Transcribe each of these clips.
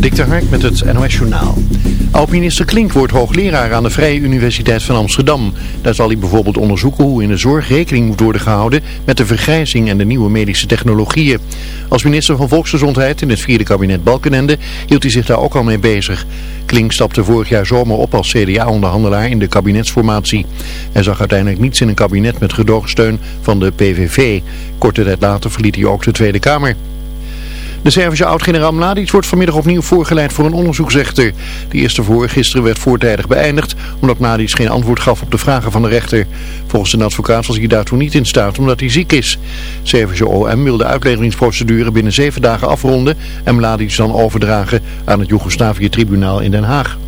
Dik de Hark met het NOS Journaal. Oud-minister Klink wordt hoogleraar aan de Vrije Universiteit van Amsterdam. Daar zal hij bijvoorbeeld onderzoeken hoe in de zorg rekening moet worden gehouden met de vergrijzing en de nieuwe medische technologieën. Als minister van Volksgezondheid in het vierde kabinet Balkenende hield hij zich daar ook al mee bezig. Klink stapte vorig jaar zomer op als CDA-onderhandelaar in de kabinetsformatie. Hij zag uiteindelijk niets in een kabinet met gedoogsteun van de PVV. Korte tijd later verliet hij ook de Tweede Kamer. De Servische oud-generaal Mladic wordt vanmiddag opnieuw voorgeleid voor een onderzoeksrechter. De eerste voor gisteren werd voortijdig beëindigd omdat Mladic geen antwoord gaf op de vragen van de rechter. Volgens een advocaat was hij daartoe niet in staat omdat hij ziek is. Servische OM wil de uitleveringsprocedure binnen zeven dagen afronden en Mladic dan overdragen aan het Joegoslavië-tribunaal in Den Haag.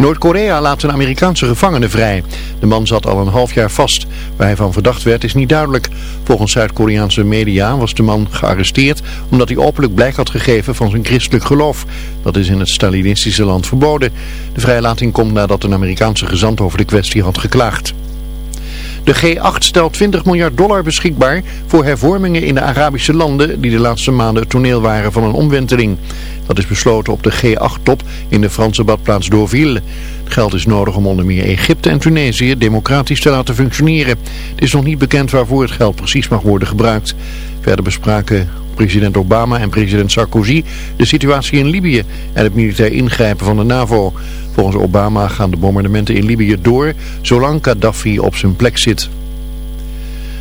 Noord-Korea laat een Amerikaanse gevangene vrij. De man zat al een half jaar vast. Waar hij van verdacht werd is niet duidelijk. Volgens Zuid-Koreaanse media was de man gearresteerd omdat hij openlijk blijk had gegeven van zijn christelijk geloof. Dat is in het Stalinistische land verboden. De vrijlating komt nadat een Amerikaanse gezant over de kwestie had geklaagd. De G8 stelt 20 miljard dollar beschikbaar voor hervormingen in de Arabische landen die de laatste maanden het toneel waren van een omwenteling. Dat is besloten op de G8-top in de Franse badplaats Deauville. Het geld is nodig om onder meer Egypte en Tunesië democratisch te laten functioneren. Het is nog niet bekend waarvoor het geld precies mag worden gebruikt. Verder bespraken president Obama en president Sarkozy de situatie in Libië en het militair ingrijpen van de NAVO. Volgens Obama gaan de bombardementen in Libië door zolang Gaddafi op zijn plek zit.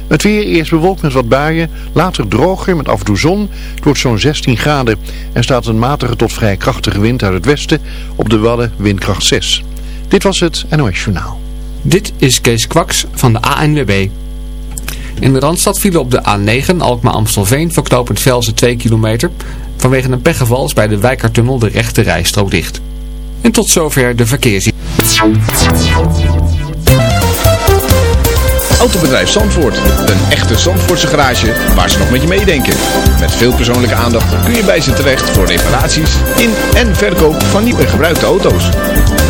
Het weer eerst bewolkt met wat buien, later droger met af en toe zon. Het wordt zo'n 16 graden. Er staat een matige tot vrij krachtige wind uit het westen. Op de Wadden windkracht 6. Dit was het NOS Journaal. Dit is Kees Kwaks van de ANWB. In de Randstad vielen op de A9 Alkmaar-Amstelveen verknopend Velzen 2 kilometer. Vanwege een pechgeval is bij de Wijkertunnel de rechte rijstrook dicht. En tot zover de verkeers. Autobedrijf Zandvoort. Een echte Zandvoortse garage waar ze nog met je meedenken. Met veel persoonlijke aandacht kun je bij ze terecht voor reparaties in en verkoop van nieuw en gebruikte auto's.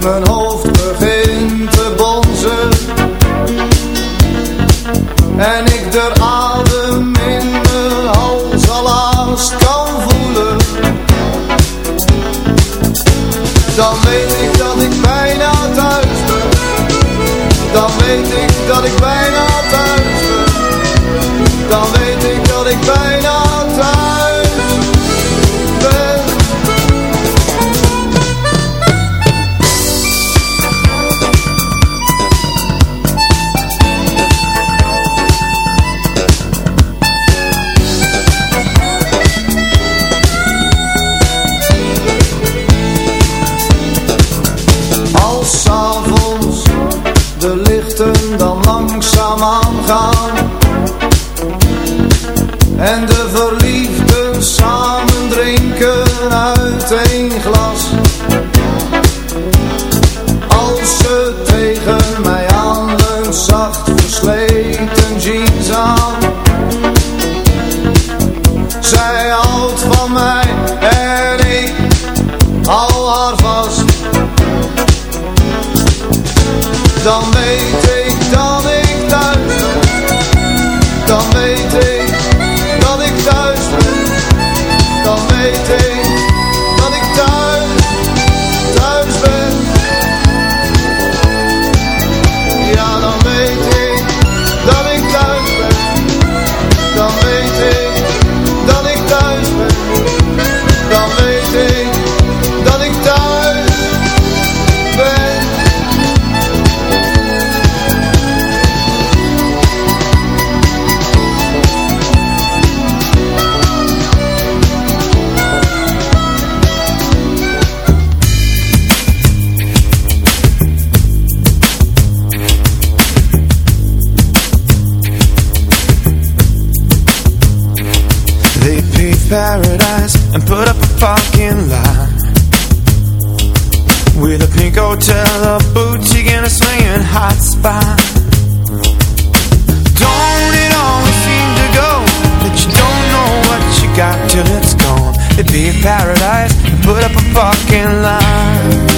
Mijn hoofd paradise and put up a parking lot. With a pink hotel, a boutique and a swinging hot spot. Don't it always seem to go that you don't know what you got till it's gone? It'd be a paradise and put up a parking lot.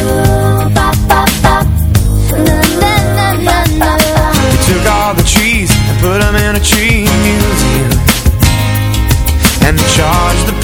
and charge the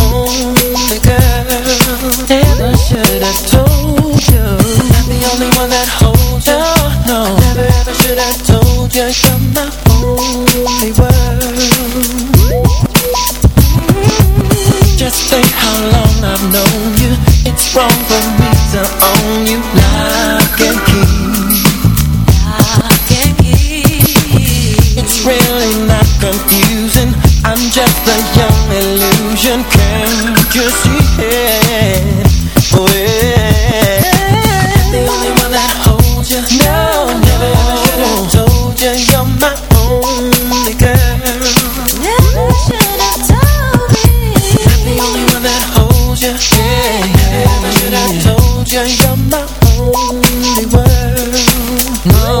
No.